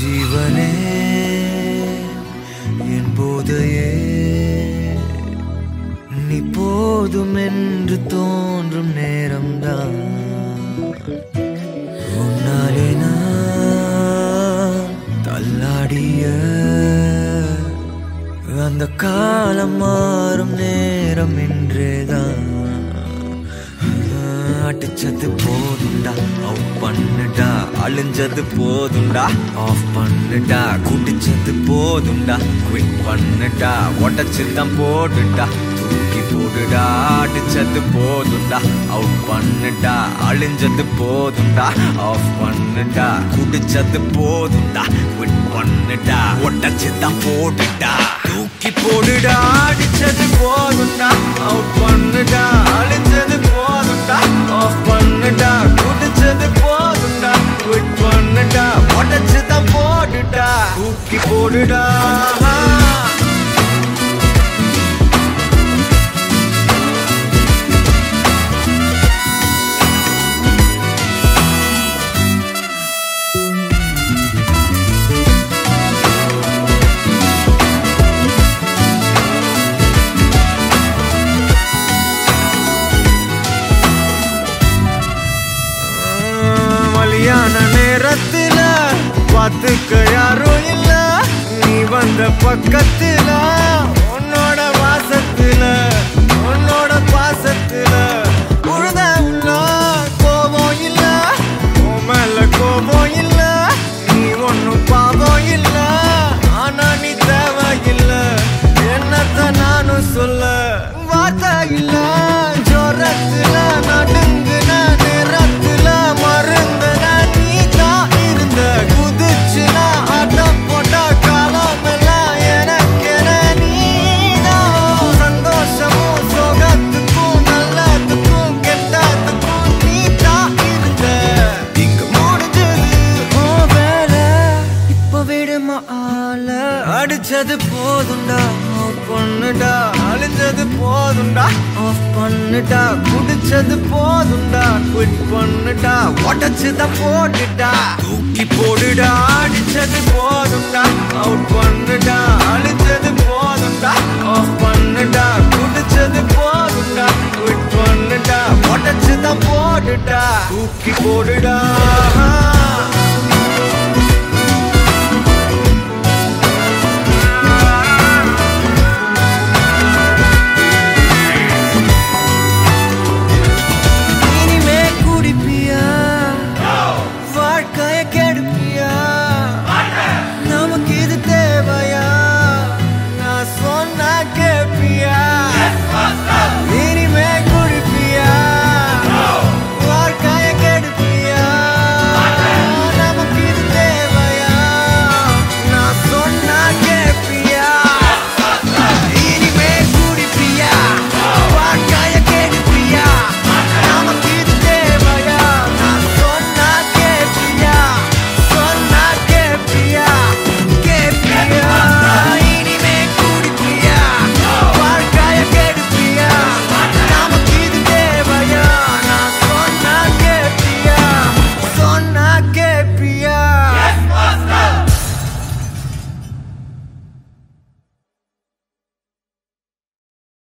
ஜீவனே என் போதையே நீ போதும் என்று தோன்றும் நேரம்தான். உன்னாலே நான் தள்ளாடிய அந்த காலம் மாறும் நேரம் என்றேதான் அடிச்சது போதுண்டா அவுட் பண்ணுடா. அழிஞ்சது போதுண்டா ஆஃப் பண்ணுடா. குடிச்சது போதுண்டா குவிட் பண்ணுடா. உடச்சு தான் போடுடா. தூக்கி போடுடா. அடிச்சது போதுண்டா அவுட் பண்ணுடா. அழிஞ்சது போதுண்டா ஆஃப் பண்ணுடா. குடிச்சது போதுண்டா குவிட் பண்ணுடா. உடச்சு தான் போடுடா. தூக்கி போடுடா. அடிச்சது போதுண்டா அவுட் பண்ணுடா. அழிஞ்சது தூக்கி போடுடா மலியான நேரத்துல பார்த்துக்க யாரும் இல்லை. இந்த பக்கத்துல உன்னோட வாசத்துல உன்னோட பாசத்துல உழுத உள்ள கோபம் இல்ல உன் மேல கோபம் இல்ல. இப்ப ஆள அடிச்சது போதுண்டா ஆஃப் பண்ணுடா. அழிஞ்சது போதுண்டா ஆஃப் பண்ணுடா. குடிச்சது போதுண்டா குவிட் பண்ணுடா. உடச்சுதான் போட்டுட்டா. தூக்கி போடுடா. அடிச்சது போதுண்டா